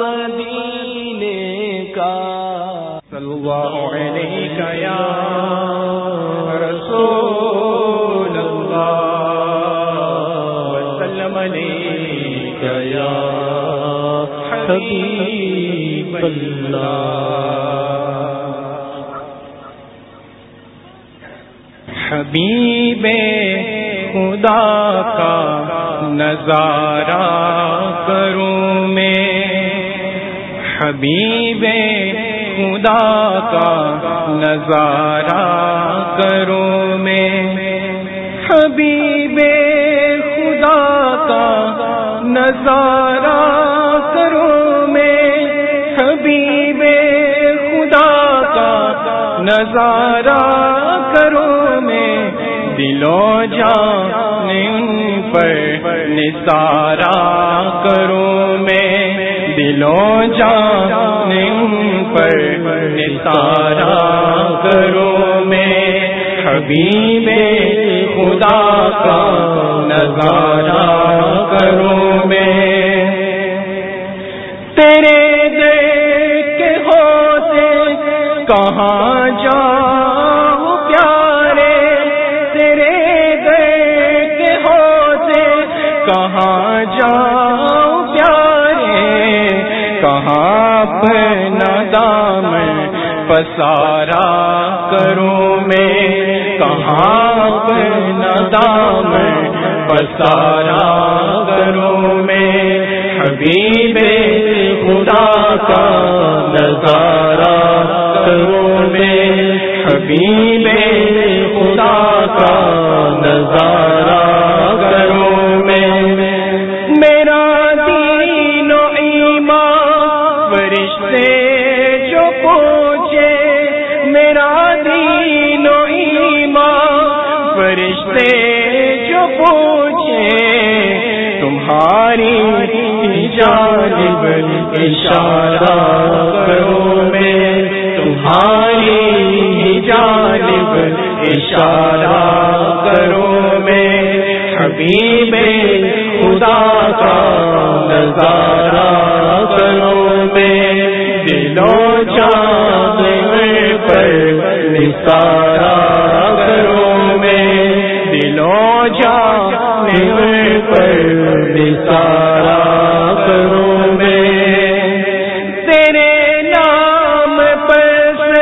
ودینکا سلوا نکا رسو لمبا سلم گیا بندہ شبی میں خدا کا نظارہ کروں میں حبیب خدا کا نظارہ کروں میں حبیب خدا کا نظارہ کروں میں حبیب خدا کا نظارہ کروں دلو جان پر نثارا کروں میں دلو جان پر نثارا کروں میں کبھی خدا کا نظارہ کروں میں تیرے دیکھ ہوتے کہاں جا پسارا کروں میں کہاں ندا پسارا کروں میں حبیب خدا کا نظارہ کروں میں حبیب خدا کا نظارہ سے جو پوچھے تمہاری جانب اشارہ کرو میں تمہاری جانب اشارہ کرو میں حبیب میں خدا کا نظارہ کرو میں دلوں چاند پر نثارہ جا پر کروں میں تیرے نام پر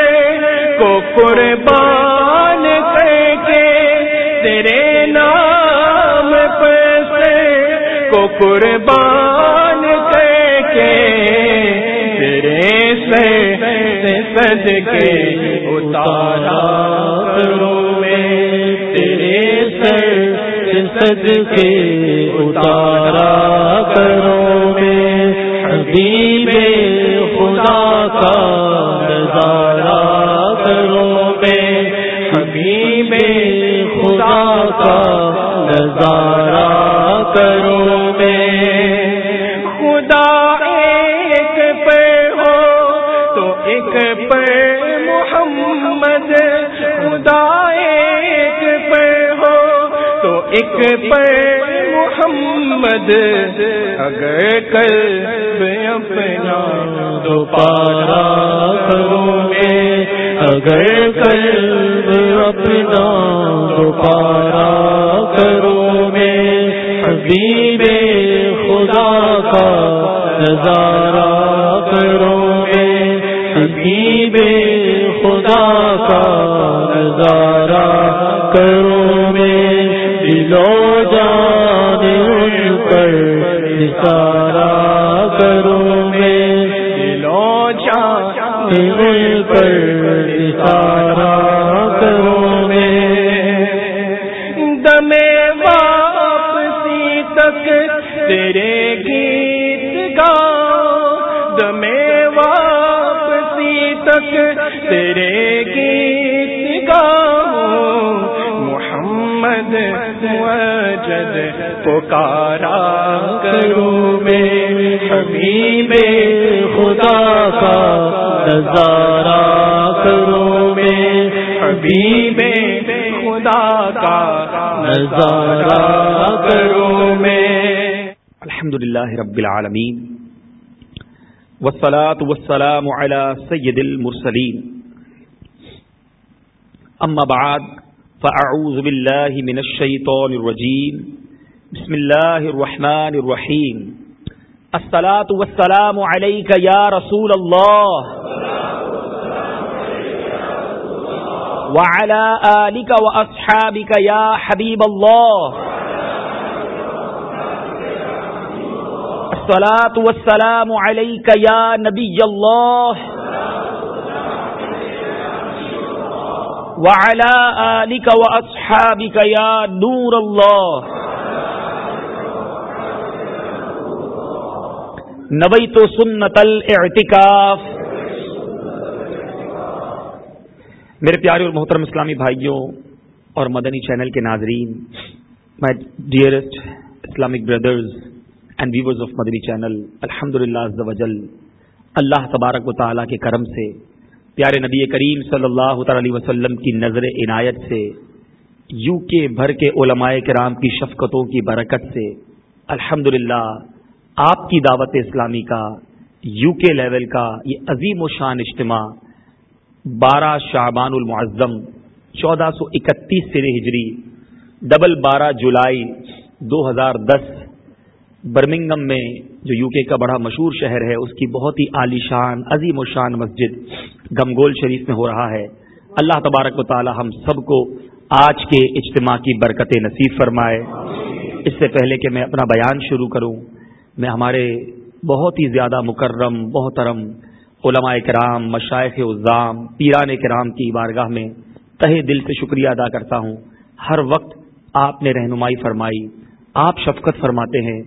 کو قربان کر کے تیرے نام پر قربان کر کے تیرے سے سج کے اتارا کروں میں تیرے سے صدقے اتارا ایک محمد اگر اگلے اپنا دوپہارا کرو اگر کر کل اپنا دوپہر کرو گے گی خدا کا کرو میں گی بی خدا کا نظارہ کرو میں دلو جان پر سارا کروں میں دلو جان پر سارا کروں میں دمے واپسی تک تیرے گیت گا دمے واپسی تک تیرے پکارا میں میں میں خدا خدا کا کا نظارہ نظارہ الحمد للہ رب العالمی وسلات وسلام سید المرسلیم بعد فراؤز بلّہ من منشئی طرزین بسم اللہ الرحمن الرحیم الصلاۃ والسلام علیک یا رسول اللہ يا حبيب الله الصلاة والسلام عليك يا نبي الله وعلى آلك وأصحابك يا نور الله تو سنت الاعتکاف میرے پیارے اور محترم اسلامی بھائیوں اور مدنی چینل کے ناظرین my dearest Islamic brothers and viewers of Madani channel الحمد للہ اللہ تبارک و تعالیٰ کے کرم سے پیارے نبی کریم صلی اللہ تعالی علیہ وسلم کی نظر عنایت سے یو کے بھر کے علماء کرام کی شفقتوں کی برکت سے الحمد للہ آپ کی دعوت اسلامی کا یو کے لیول کا یہ عظیم و شان اجتماع بارہ شعبان المعظم چودہ سو اکتیس سر ہجری ڈبل بارہ جولائی دو ہزار دس برمنگم میں جو یو کے کا بڑا مشہور شہر ہے اس کی بہت ہی عالی شان عظیم و شان مسجد گمگول شریف میں ہو رہا ہے اللہ تبارک و تعالی ہم سب کو آج کے اجتماع کی برکت نصیب فرمائے اس سے پہلے کہ میں اپنا بیان شروع کروں میں ہمارے بہت ہی زیادہ مکرم بہترم علماء کرام مشائق الزام پیران کرام کی بارگاہ میں تہے دل سے شکریہ ادا کرتا ہوں ہر وقت آپ نے رہنمائی فرمائی آپ شفقت فرماتے ہیں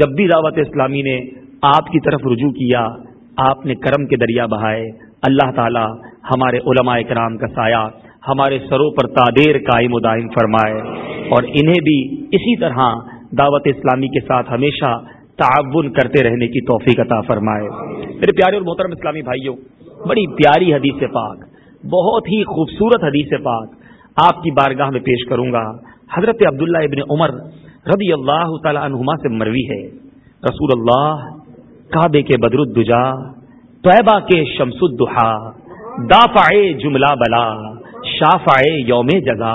جب بھی دعوت اسلامی نے آپ کی طرف رجوع کیا آپ نے کرم کے دریا بہائے اللہ تعالی ہمارے علماء کرام کا سایہ ہمارے سرو پر تادیر قائم و دائم فرمائے اور انہیں بھی اسی طرح دعوت اسلامی کے ساتھ ہمیشہ تعاون کرتے رہنے کی توفیق عطا فرمائے میرے پیارے اور محترم اسلامی بھائیوں بڑی پیاری حدیث پاک بہت ہی خوبصورت حدیث پاک آپ کی بارگاہ میں پیش کروں گا حضرت عبداللہ ابن عمر رضی اللہ تعالی عنہما سے مروی ہے رسول اللہ کعبے کے بدر الدجا طیبہ کے شمس الدحا دافع جملہ بلا شافع یوم جزا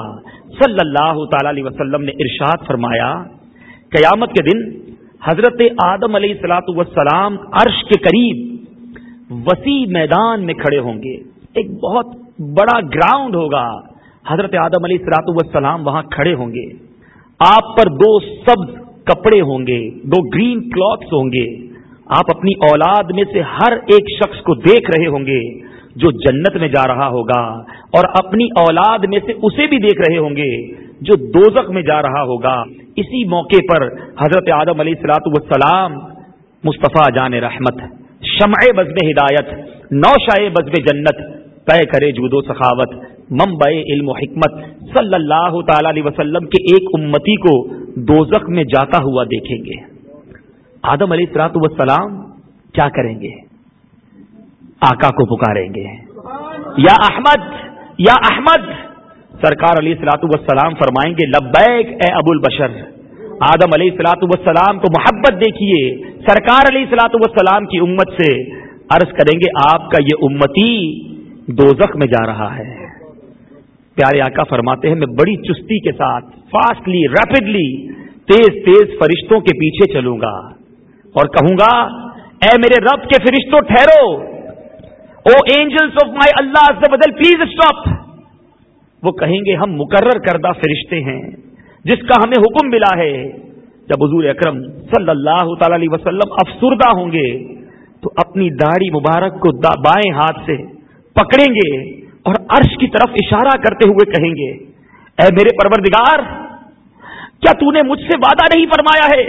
صلی اللہ تعالی علیہ وسلم نے ارشاد فرمایا قیامت کے دن حضرت آدم علیہ سلاۃ وسلام عرش کے قریب وسیع میدان میں کھڑے ہوں گے ایک بہت بڑا گراؤنڈ ہوگا حضرت آدم علیہ سلاۃ وسلام وہاں کھڑے ہوں گے آپ پر دو سبز کپڑے ہوں گے دو گرین کلوتھس ہوں گے آپ اپنی اولاد میں سے ہر ایک شخص کو دیکھ رہے ہوں گے جو جنت میں جا رہا ہوگا اور اپنی اولاد میں سے اسے بھی دیکھ رہے ہوں گے جو دوزخ میں جا رہا ہوگا اسی موقع پر حضرت آدم علیہ سلاۃ والسلام مصطفیٰ جان رحمت شمع بزم ہدایت نوشائے جنت طے کرے جود و سخاوت ممبئے صلی اللہ تعالی علیہ وسلم کے ایک امتی کو دوزخ میں جاتا ہوا دیکھیں گے آدم علیہ سلاط والسلام کیا کریں گے آقا کو پکاریں گے یا احمد یا احمد سرکار علی وسلام فرمائیں گے لبیک اے ابو البشر آدم علیہ سلاطو وسلام کو محبت دیکھیے سرکار علیہ سلاط وسلام کی امت سے عرض کریں گے آپ کا یہ امتی دوزخ میں جا رہا ہے پیارے آقا فرماتے ہیں میں بڑی چستی کے ساتھ فاسٹلی ریپڈلی تیز تیز فرشتوں کے پیچھے چلوں گا اور کہوں گا اے میرے رب کے فرشتوں ٹھہرو او angels of my Allah please stop وہ کہیں گے ہم مقرر کردہ فرشتے ہیں جس کا ہمیں حکم ملا ہے جب حضور اکرم صلی اللہ تعالی علیہ وسلم افسردہ ہوں گے تو اپنی داڑھی مبارک کو دا بائیں ہاتھ سے پکڑیں گے اور عرش کی طرف اشارہ کرتے ہوئے کہیں گے اے میرے پروردگار کیا تو نے مجھ سے وعدہ نہیں فرمایا ہے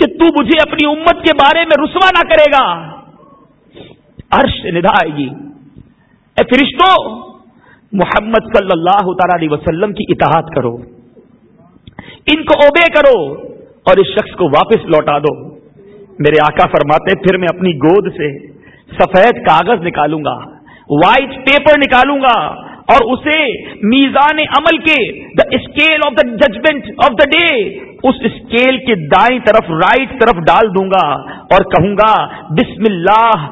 کہ تو مجھے اپنی امت کے بارے میں رسوا نہ کرے گا عرش ندھا آئے گی اے فرشتوں محمد صلی اللہ تعالی علیہ وسلم کی اطاعت کرو ان کو اوبے کرو اور اس شخص کو واپس لوٹا دو میرے آقا فرماتے پھر میں اپنی گود سے سفید کاغذ نکالوں گا وائٹ پیپر نکالوں گا اور اسے میزان عمل کے the scale of the judgement of the day us scale کے دائیں طرف رائٹ طرف ڈال دوں گا اور کہوں گا بسم اللہ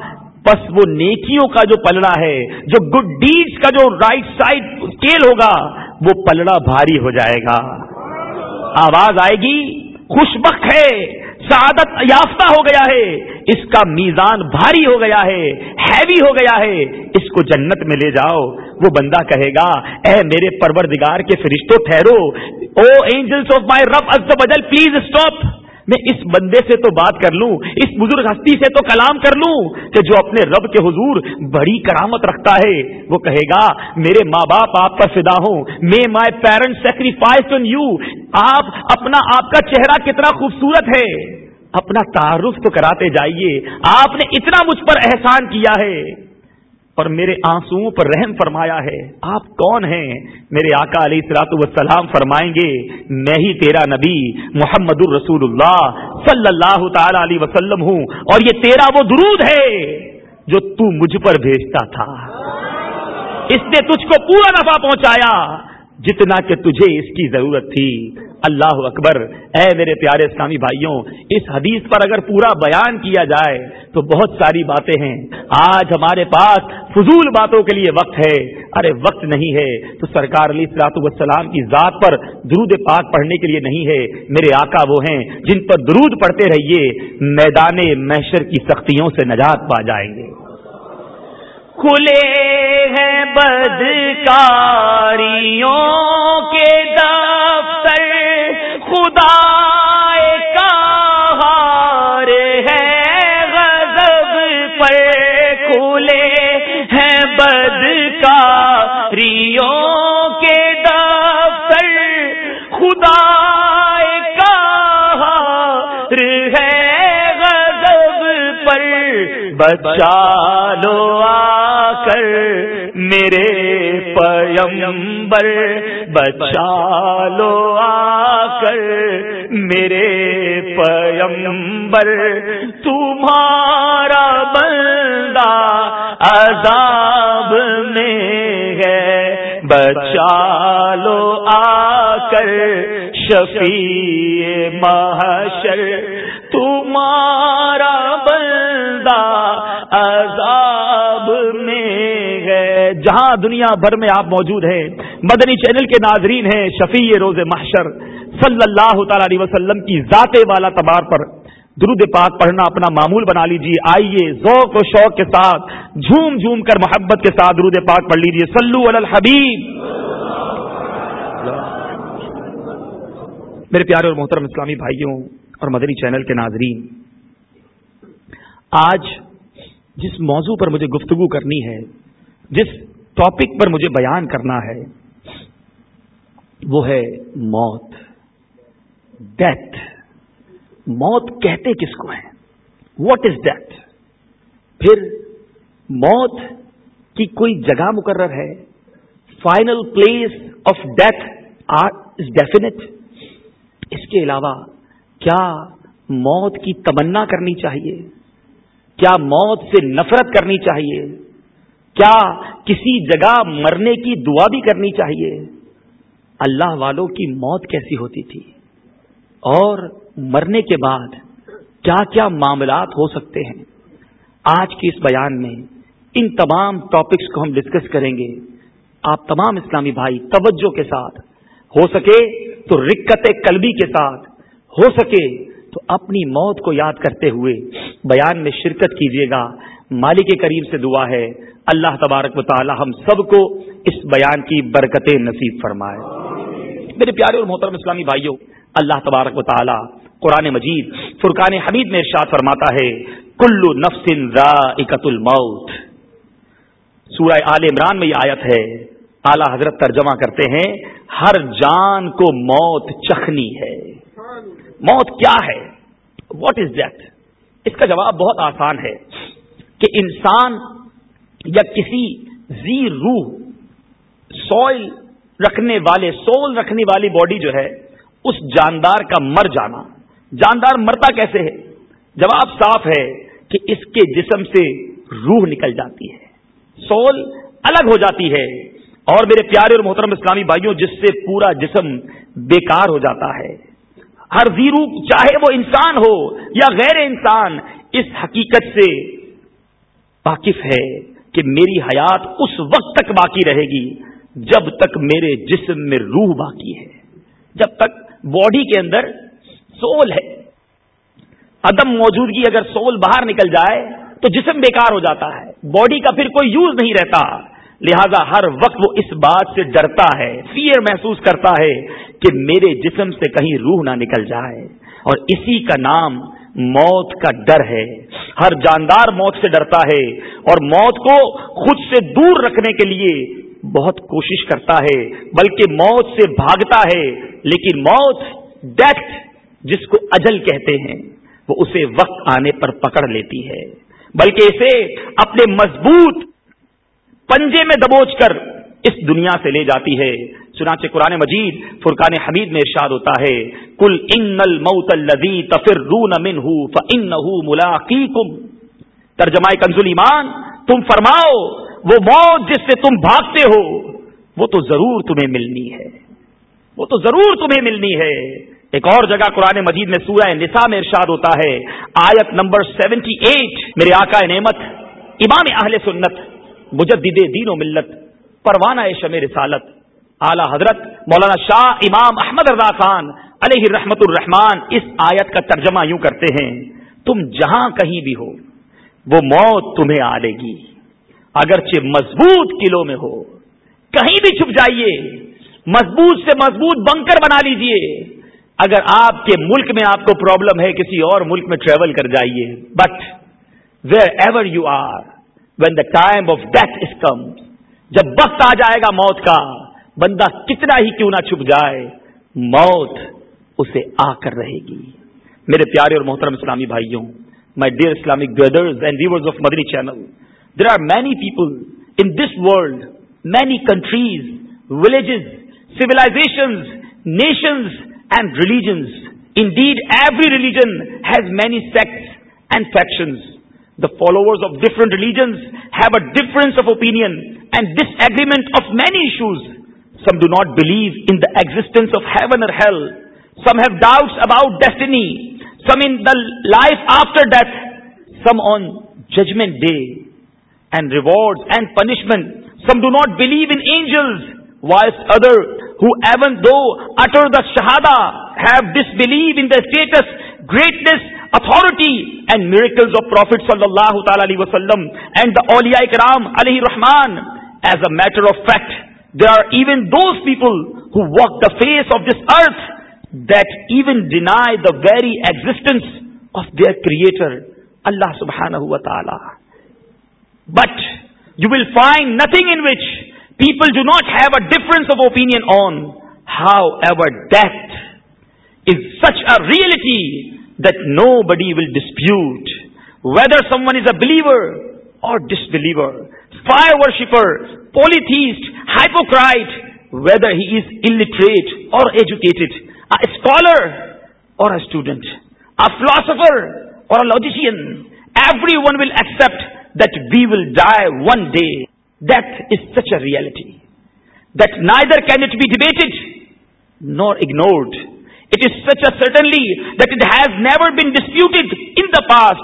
بس وہ نیکیوں کا جو پلڑا ہے جو گڈ ڈیڈ کا جو رائٹ سائڈ کیل ہوگا وہ پلڑا بھاری ہو جائے گا آواز آئے گی خوشبخ ہے سعادت یافتہ ہو گیا ہے اس کا میزان بھاری ہو گیا ہے ہیوی ہو گیا ہے اس کو جنت میں لے جاؤ وہ بندہ کہے گا اے میرے پروردگار کے فرشتوں ٹھہرو او اینجلس آف مائی رف از بدل پلیز اسٹاپ میں اس بندے سے تو بات کر لوں اس بزرگ ہستی سے تو کلام کر لوں کہ جو اپنے رب کے حضور بڑی کرامت رکھتا ہے وہ کہے گا میرے ماں باپ آپ پر فدا ہوں میں آپ کا چہرہ کتنا خوبصورت ہے اپنا تعارف تو کراتے جائیے آپ نے اتنا مجھ پر احسان کیا ہے میرے آنسو پر رحم فرمایا ہے آپ کون ہیں میرے آقا علیہ علی وسلام فرمائیں گے میں ہی تیرا نبی محمد الرسول اللہ صلی اللہ تعالی علیہ وسلم ہوں اور یہ تیرا وہ درود ہے جو تو مجھ پر بھیجتا تھا اس نے تجھ کو پورا نفع پہنچایا جتنا کہ تجھے اس کی ضرورت تھی اللہ اکبر اے میرے پیارے اسلامی بھائیوں اس حدیث پر اگر پورا بیان کیا جائے تو بہت ساری باتیں ہیں آج ہمارے پاس فضول باتوں کے لیے وقت ہے ارے وقت نہیں ہے تو سرکار علی وسلام کی ذات پر درود پاک پڑھنے کے لیے نہیں ہے میرے آقا وہ ہیں جن پر درود پڑھتے رہیے میدان محشر کی سختیوں سے نجات پا جائیں گے کھلے ہیں بدکاریوں کے دفتر خدا کا بچا لو آ کر میرے پیمبر بچا لو آ کر میرے پیمبر تمہارا بندہ عذاب میں ہے بچا لو آ کر شفیع محشر تمہارا عذاب میں جہاں دنیا بھر میں آپ موجود ہیں مدنی چینل کے ناظرین ہیں شفیع روز محشر صلی اللہ تعالی علیہ وسلم کی ذات والا تبار پر درود پاک پڑھنا اپنا معمول بنا لیجیے آئیے ذوق و شوق کے ساتھ جھوم جھوم کر محبت کے ساتھ درود پاک پڑھ لیجیے سلو الحبیب میرے پیارے اور محترم اسلامی بھائیوں اور مدنی چینل کے ناظرین آج جس موضوع پر مجھے گفتگو کرنی ہے جس ٹاپک پر مجھے بیان کرنا ہے وہ ہے موت ڈیتھ موت کہتے کس کو ہے واٹ از ڈیتھ پھر موت کی کوئی جگہ مقرر ہے final place of death or is definite اس کے علاوہ کیا موت کی تمنا کرنی چاہیے کیا موت سے نفرت کرنی چاہیے کیا کسی جگہ مرنے کی دعا بھی کرنی چاہیے اللہ والوں کی موت کیسی ہوتی تھی اور مرنے کے بعد کیا کیا معاملات ہو سکتے ہیں آج کے اس بیان میں ان تمام ٹاپکس کو ہم ڈسکس کریں گے آپ تمام اسلامی بھائی توجہ کے ساتھ ہو سکے تو رکت قلبی کے ساتھ ہو سکے تو اپنی موت کو یاد کرتے ہوئے بیان میں شرکت کیجیے گا مالی کے قریب سے دعا ہے اللہ تبارک و تعالی ہم سب کو اس بیان کی برکت نصیب فرمائے میرے پیارے اور محترم اسلامی بھائیوں اللہ تبارک و تعالی قرآن مجید فرقان حمید میں ارشاد فرماتا ہے کلو نفسن ذائقت الموت سورہ آل عمران میں یہ آیت ہے اعلی حضرت ترجمہ کرتے ہیں ہر جان کو موت چکھنی ہے موت کیا ہے واٹ از ڈیتھ اس کا جواب بہت آسان ہے کہ انسان یا کسی زی روح سوئل رکھنے والے سول رکھنے والی باڈی جو ہے اس جاندار کا مر جانا جاندار مرتا کیسے ہے جواب صاف ہے کہ اس کے جسم سے روح نکل جاتی ہے سول الگ ہو جاتی ہے اور میرے پیارے اور محترم اسلامی بھائیوں جس سے پورا جسم بیکار ہو جاتا ہے ہر زیرو چاہے وہ انسان ہو یا غیر انسان اس حقیقت سے واقف ہے کہ میری حیات اس وقت تک باقی رہے گی جب تک میرے جسم میں روح باقی ہے جب تک باڈی کے اندر سول ہے عدم موجودگی اگر سول باہر نکل جائے تو جسم بیکار ہو جاتا ہے باڈی کا پھر کوئی یوز نہیں رہتا لہذا ہر وقت وہ اس بات سے ڈرتا ہے فیئر محسوس کرتا ہے کہ میرے جسم سے کہیں روح نہ نکل جائے اور اسی کا نام موت کا ڈر ہے ہر جاندار موت سے ڈرتا ہے اور موت کو خود سے دور رکھنے کے لیے بہت کوشش کرتا ہے بلکہ موت سے بھاگتا ہے لیکن موت ڈیتھ جس کو اجل کہتے ہیں وہ اسے وقت آنے پر پکڑ لیتی ہے بلکہ اسے اپنے مضبوط پنجے میں دبوچ کر اس دنیا سے لے جاتی ہے چنانچہ قرآن مجید فرقان حمید میں ارشاد ہوتا ہے کل ان الموت الذي تفرون منه فانه ملاقيكم ترجمہ کنزل ایمان تم فرماؤ وہ موت جس سے تم بھاگتے ہو وہ تو ضرور تمہیں ملنی ہے وہ تو ضرور تمہیں ملنی ہے ایک اور جگہ قرآن مجید میں سورہ نساء میں ارشاد ہوتا ہے آیت نمبر سیونٹی ایٹ میرے آقا نعمت امام اہل سنت مجدد دین و ملت پروانہ شمع رسالت اعلی حضرت مولانا شاہ امام احمد رضا خان علیہ رحمت الرحمان اس آیت کا ترجمہ یوں کرتے ہیں تم جہاں کہیں بھی ہو وہ موت تمہیں آ لے گی اگرچہ مضبوط قلعوں میں ہو کہیں بھی چھپ جائیے مضبوط سے مضبوط بنکر بنا لیجئے اگر آپ کے ملک میں آپ کو پرابلم ہے کسی اور ملک میں ٹریول کر جائیے but wherever you are when the time of death is come جب وقت آ جائے گا موت کا بندہ کتنا ہی کیوں نہ چھپ جائے موت اسے آ کر رہے گی میرے پیارے اور محترم اسلامی بھائیوں my dear Islamic brothers and viewers of Madani channel there are many people in this world many countries villages nations and religions in that every religion has many sects and faction the follower of different religions have a difference of opinion and disagreement of many issues some do not believe in the existence of heaven hell some have doubt about destiny some in the life after death some on judgement day and reward and punishment some do not believe angels whereas other who do utter the shahada have disbelieve in status greatness authority and merit of prophet صلی اللہ تعالی علیہ وسلم and the اولیا کرام علی رحمان as a matter of fact There are even those people who walk the face of this earth that even deny the very existence of their Creator, Allah subhanahu wa ta'ala. But you will find nothing in which people do not have a difference of opinion on. However, that is such a reality that nobody will dispute, whether someone is a believer or disbeliever fire worshipper, polytheist, hypocrite, whether he is illiterate or educated, a scholar or a student, a philosopher or a logician, everyone will accept that we will die one day. That is such a reality that neither can it be debated nor ignored. It is such a certainty that it has never been disputed in the past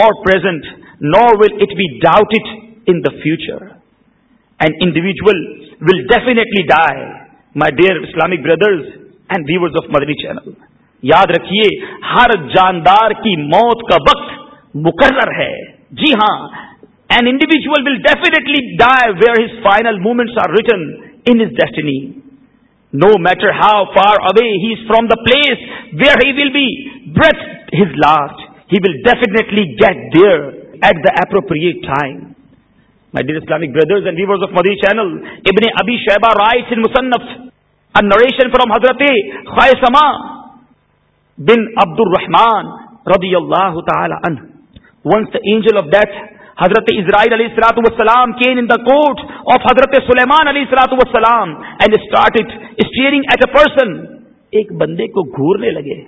or present, nor will it be doubted the future and individual will definitely die, my dear Islamic brothers and viewers of Madani channel یاد رکھیے ہر جاندار کی موت کا وقت مقرر ہے جی ہاں an individual will definitely die where his final moments are return in his destiny no matter how far away he is from the place where he will be breathe his last he will definitely get there at the appropriate time ڈ Islam brothers and Madani channel ابن ابھی حضرت خائے سما بن عبد الرحمان ربی اللہ تعالی ونسل of death حضرت Azrael علی سلاسلام keying quote of حضرت سلیمان علی سلاۃ والسلام and start it staring as a person ایک بندے کو گورنے لگے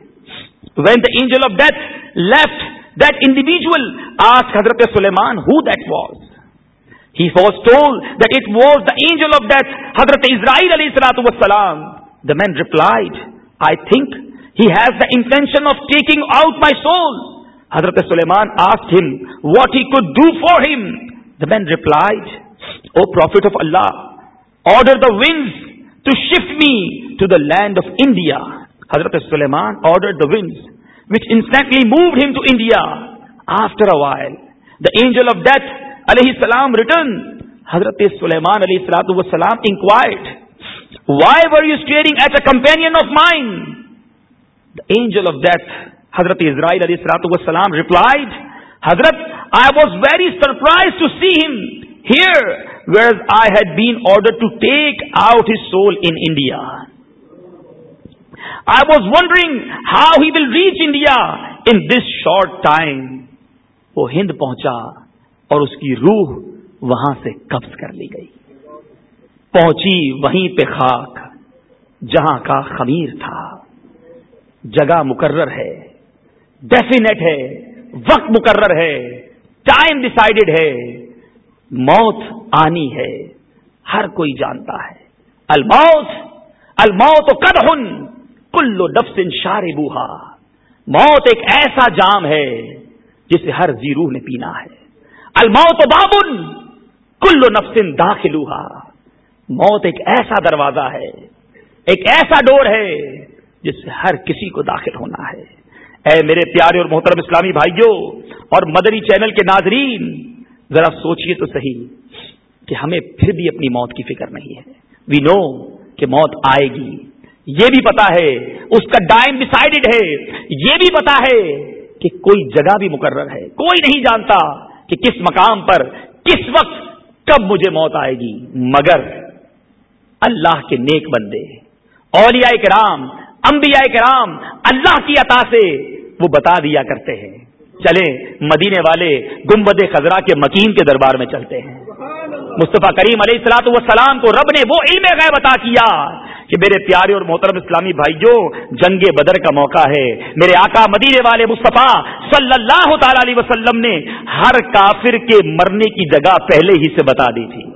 when the angel of death left that individual آج حضرت سلیمان who that was ہیوٹ was the angel of death حضرت ازرائیل علی سلاسلام the man replied I think has the intention of taking out my soul حضرت Sulaiman asked him what he could do for him the man replied oh prophet of Allah order the wings to shift me to the land of India حضرت Sulaiman order which instantly move him to India after a while the angel of death علیہ السلام return حضرت سلیمان علیہ السلاتوں سلام enquired why were you staring at a companion of mine angel of death حضرت اسرائیل علیہ سلادو سلام ریپلائڈ حضرت I was very surprise to see him here where I had been order to take out his soul India I was wondering how he will reach India in this short time وہ ہند پہنچا اور اس کی روح وہاں سے قبض کر لی گئی پہنچی وہیں پہ خاک جہاں کا خمیر تھا جگہ مقرر ہے ڈیفینیٹ ہے وقت مقرر ہے ٹائم ڈسائڈیڈ ہے موت آنی ہے ہر کوئی جانتا ہے الموت تو کد ہن کلو نفس سے بوہا موت ایک ایسا جام ہے جسے ہر زیرو نے پینا ہے الموت بابن کلو نفسن داخل موت ایک ایسا دروازہ ہے ایک ایسا ڈور ہے جس سے ہر کسی کو داخل ہونا ہے اے میرے پیارے اور محترم اسلامی بھائیوں اور مدری چینل کے ناظرین ذرا سوچئے تو صحیح کہ ہمیں پھر بھی اپنی موت کی فکر نہیں ہے وی نو کہ موت آئے گی یہ بھی پتا ہے اس کا ڈائم ڈسائڈیڈ ہے یہ بھی پتا ہے کہ کوئی جگہ بھی مقرر ہے کوئی نہیں جانتا کہ کس مقام پر کس وقت کب مجھے موت آئے گی مگر اللہ کے نیک بندے اولیاء کرام انبیاء کرام اللہ کی عطا سے وہ بتا دیا کرتے ہیں چلے مدینے والے گمبد خزرا کے مکین کے دربار میں چلتے ہیں مصطفیٰ کریم علیہ السلاط والسلام کو رب نے وہ علم غیب عطا کیا کہ میرے پیارے اور محترم اسلامی بھائی جو جنگ بدر کا موقع ہے میرے آقا مدینے والے مصطفیٰ صلی اللہ تعالی علیہ وسلم نے ہر کافر کے مرنے کی جگہ پہلے ہی سے بتا دی تھی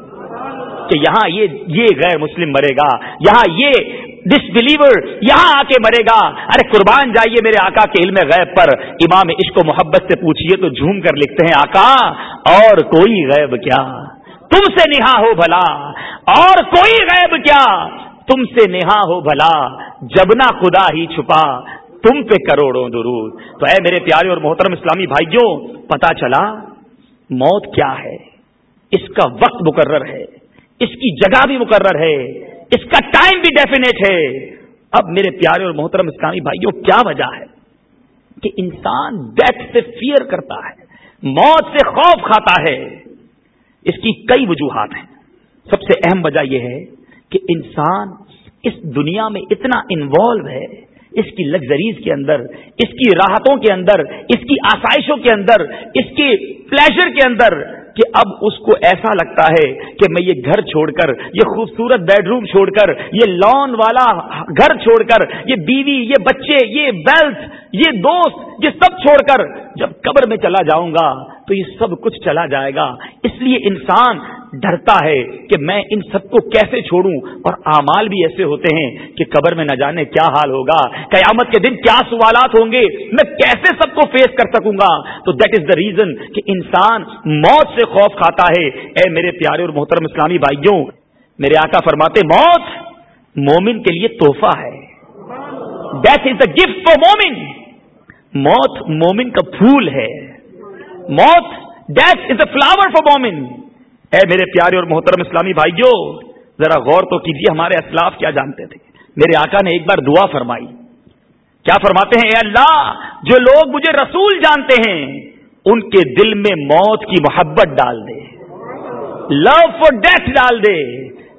کہ یہاں یہ یہ غیر مسلم مرے گا یہاں یہ ڈس بلیور یہاں آ کے مرے گا ارے قربان جائیے میرے آقا کے علم غیب پر امام عشق و محبت سے پوچھیے تو جھوم کر لکھتے ہیں آقا اور کوئی غیب کیا تم سے نہا ہو بھلا اور کوئی غیب کیا تم سے نہا ہو بھلا جب خدا ہی چھپا تم پہ کروڑوں درود تو اے میرے پیارے اور محترم اسلامی بھائیوں پتا چلا موت کیا ہے اس کا وقت مقرر ہے اس کی جگہ بھی مقرر ہے اس کا ٹائم بھی ڈیفینیٹ ہے اب میرے پیارے اور محترم اسلامی بھائیوں کیا وجہ ہے کہ انسان ڈیتھ سے فیئر کرتا ہے موت سے خوف کھاتا ہے اس کی کئی وجوہات ہیں سب سے اہم وجہ یہ ہے کہ انسان اس دنیا میں اتنا انوالو ہے اس کی لگژریز کے اندر اس کی راحتوں کے اندر اس کی آسائشوں کے اندر اس کے پلیشر کے اندر کہ اب اس کو ایسا لگتا ہے کہ میں یہ گھر چھوڑ کر یہ خوبصورت بیڈ روم چھوڑ کر یہ لون والا گھر چھوڑ کر یہ بیوی یہ بچے یہ ویلتھ یہ دوست یہ سب چھوڑ کر جب قبر میں چلا جاؤں گا تو یہ سب کچھ چلا جائے گا اس لیے انسان ڈرتا ہے کہ میں ان سب کو کیسے چھوڑوں اور اعمال بھی ایسے ہوتے ہیں کہ قبر میں نہ جانے کیا حال ہوگا قیامت کے دن کیا سوالات ہوں گے میں کیسے سب کو فیس کر سکوں گا تو دیٹ از دا ریزن کہ انسان موت سے خوف کھاتا ہے اے میرے پیارے اور محترم اسلامی بھائیوں میرے آقا فرماتے موت مومن کے لیے توحفہ ہے death is the gift for مومن موت مومن کا پھول ہے موت death is a flower for woman اے میرے پیارے اور محترم اسلامی بھائیو ذرا غور تو کیجیے ہمارے اسلاف کیا جانتے تھے میرے آقا نے ایک بار دعا فرمائی کیا فرماتے ہیں اے اللہ جو لوگ مجھے رسول جانتے ہیں ان کے دل میں موت کی محبت ڈال دے لو فور ڈیتھ ڈال دے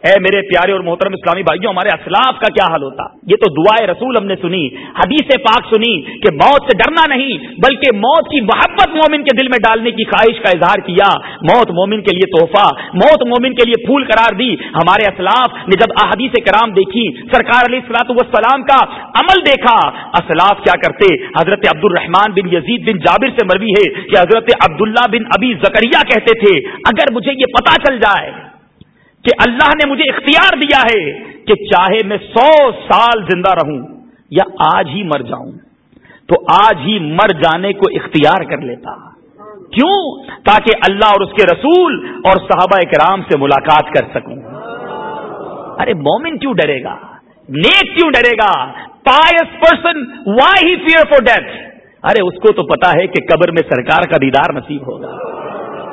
اے میرے پیارے اور محترم اسلامی بھائیوں ہمارے اسلاف کا کیا حال ہوتا یہ تو دعائے رسول ہم نے سنی حدیث پاک سنی کہ موت سے ڈرنا نہیں بلکہ موت کی محبت مومن کے دل میں ڈالنے کی خواہش کا اظہار کیا موت مومن کے لیے تحفہ موت مومن کے لیے پھول قرار دی ہمارے اسلاف نے جب احادیث کرام دیکھی سرکار علیہ السلاط وسلام کا عمل دیکھا اسلاف کیا کرتے حضرت عبد الرحمان بن یزید بن جابر سے مروی ہے کہ حضرت عبداللہ بن ابھی زکریہ کہتے تھے اگر مجھے یہ پتا چل جائے کہ اللہ نے مجھے اختیار دیا ہے کہ چاہے میں سو سال زندہ رہوں یا آج ہی مر جاؤں تو آج ہی مر جانے کو اختیار کر لیتا کیوں تاکہ اللہ اور اس کے رسول اور صحابہ کرام سے ملاقات کر سکوں ارے مومن کیوں ڈرے گا نیک کیوں ڈرے گا pious person why he fear for death ارے اس کو تو پتا ہے کہ قبر میں سرکار کا دیدار نصیب ہوگا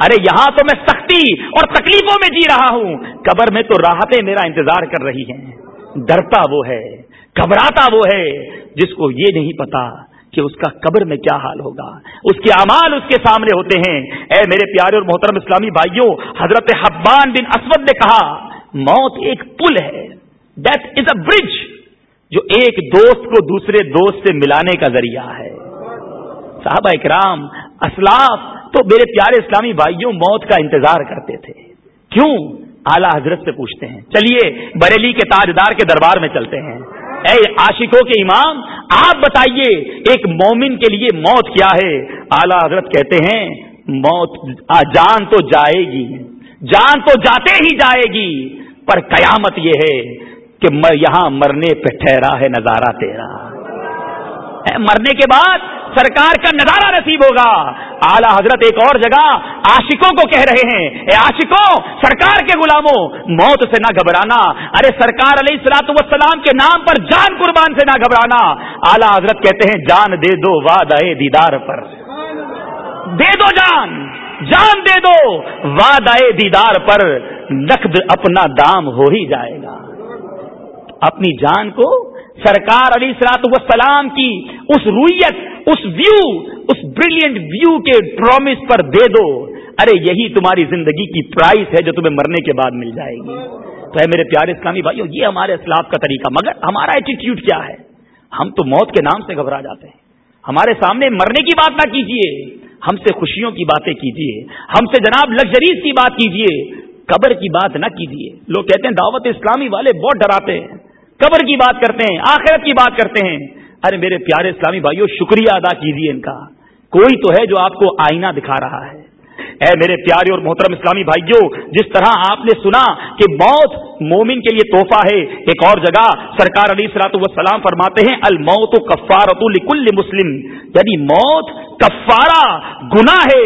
ارے یہاں تو میں سختی اور تکلیفوں میں جی رہا ہوں قبر میں تو راحتیں میرا انتظار کر رہی ہیں ڈرتا وہ ہے گھبراتا وہ ہے جس کو یہ نہیں پتا کہ اس کا قبر میں کیا حال ہوگا اس کے امال اس کے سامنے ہوتے ہیں اے میرے پیارے اور محترم اسلامی بھائیوں حضرت حبان بن اسود نے کہا موت ایک پل ہے ڈیتھ از اے برج جو ایک دوست کو دوسرے دوست سے ملانے کا ذریعہ ہے صحابہ اکرام اسلاف تو میرے پیارے اسلامی بھائیوں موت کا انتظار کرتے تھے کیوں اعلی حضرت سے پوچھتے ہیں چلیے بریلی کے تاجدار کے دربار میں چلتے ہیں اے عاشقوں کے امام آپ بتائیے ایک مومن کے لیے موت کیا ہے اعلی حضرت کہتے ہیں موت جان تو جائے گی جان تو جاتے ہی جائے گی پر قیامت یہ ہے کہ یہاں مرنے پہ ٹھہرا ہے نظارہ تیرا مرنے کے بعد سرکار کا نظارہ نصیب ہوگا آلہ حضرت ایک اور جگہ آشکوں کو کہہ رہے ہیں اے آشکوں سرکار کے غلاموں موت سے نہ گھبرانا ارے سرکار علیہ السلاط وسلام کے نام پر جان قربان سے نہ گھبرانا آلہ حضرت کہتے ہیں جان دے دو واد دیدار پر دے دو جان جان دے دو واد دیدار پر نقد اپنا دام ہو ہی جائے گا اپنی جان کو سرکار علی وسلام کی اس رویت اس ویو اس بریلینٹ ویو کے پرومس پر دے دو ارے یہی تمہاری زندگی کی پرائز ہے جو تمہیں مرنے کے بعد مل جائے گی تو ہے میرے پیارے اسلامی بھائیو یہ ہمارے اسلاف کا طریقہ مگر ہمارا ایٹیٹیوڈ کیا ہے ہم تو موت کے نام سے گھبرا جاتے ہیں ہمارے سامنے مرنے کی بات نہ کیجیے ہم سے خوشیوں کی باتیں کیجیے ہم سے جناب لگژریز کی بات کیجیے قبر کی بات نہ کیجیے لوگ کہتے ہیں دعوت اسلامی والے بہت ڈراتے ہیں قبر کی بات کرتے ہیں آخرت کی بات کرتے ہیں ارے میرے پیارے اسلامی بھائیوں شکریہ ادا کیجیے ان کا کوئی تو ہے جو آپ کو آئینہ دکھا رہا ہے اے میرے پیارے اور محترم اسلامی بھائیوں جس طرح آپ نے سنا کہ موت مومن کے لیے توحفہ ہے ایک اور جگہ سرکار علی سلاط وسلام فرماتے ہیں الموت و کفارت مسلم یعنی موت کفارہ گنا ہے